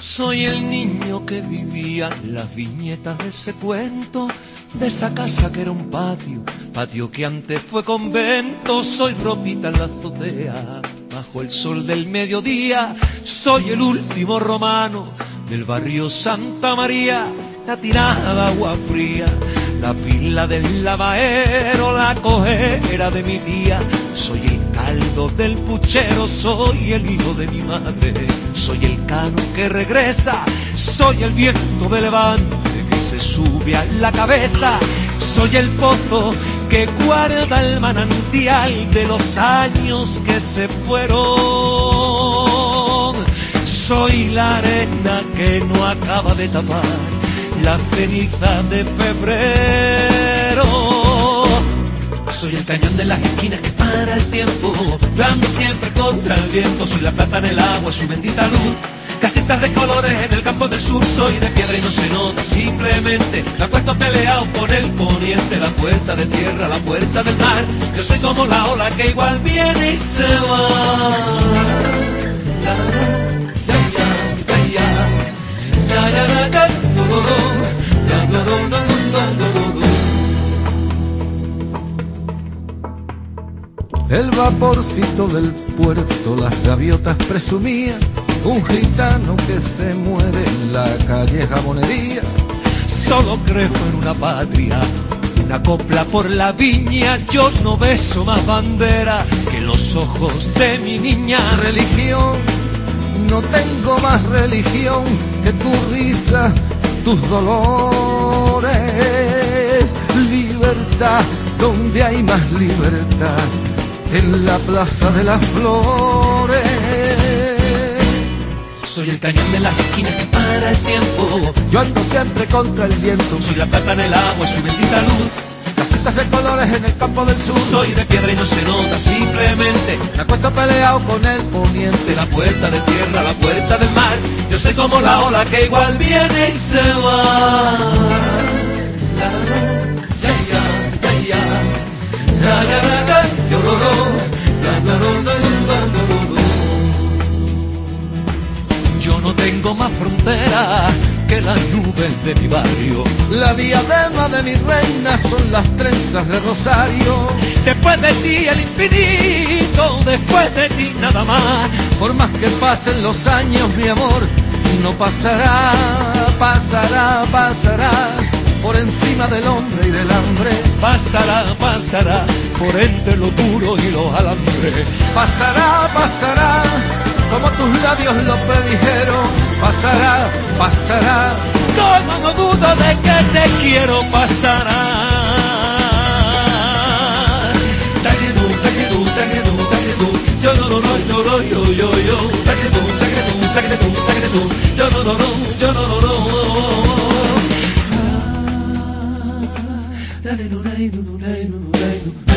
Soy el niño que vivía las viñetas de ese cuento, de esa casa que era un patio, patio que antes fue convento. Soy ropita en la azotea, bajo el sol del mediodía. Soy el último romano del barrio Santa María, la tirada agua fría, la pila del lavadero, la cojera de mi tía. Soy el caldo del puchero, soy el hijo de mi madre, soy el cano que regresa, soy el viento de levante que se sube a la cabeza, soy el pozo que guarda el manantial de los años que se fueron. Soy la arena que no acaba de tapar la ceniza de febrero. Soy el cañón de las esquinas que para el tiempo, dando siempre contra el viento. Soy la plata en el agua, su bendita luz. Casitas de colores en el campo del sur, soy de piedra y no se nota, simplemente me acuesto peleado con el poniente, la puerta de tierra, la puerta del mar. Yo soy como la ola que igual viene y se va. El vaporcito del puerto, las gaviotas presumían, un gitano que se muere en la calle jabonería. Solo creo en una patria, una copla por la viña. Yo no beso más bandera que los ojos de mi niña. Religión, no tengo más religión que tu risa, tus dolores. Libertad, donde hay más libertad en la plaza de las flores. Soy el cañón de las esquinas que para el tiempo. Yo ando siempre contra el viento. Soy la plata en el agua y su bendita luz. Casitas de colores en el campo del sur. Soy de piedra y no se nota, simplemente. Me acuesto peleado con el poniente. La puerta de tierra, la puerta del mar. Yo soy como la ola que igual viene y se va. La, no tengo más frontera que las nubes de mi barrio. La diadema de mi reina son las trenzas de Rosario. Después de ti el infinito, después de ti nada más. Por más que pasen los años, mi amor, no pasará, pasará, pasará por encima del hombre y del hambre. Pasará, pasará, por entre lo duro y los alambres. Pasará, pasará, labios lo predijeron. Pasará, pasará, como no dudo de que te quiero, pasará. Yo no, no, no, yo no, yo, yo, yo. Yo no, yo no, no, no. No, no, no, no,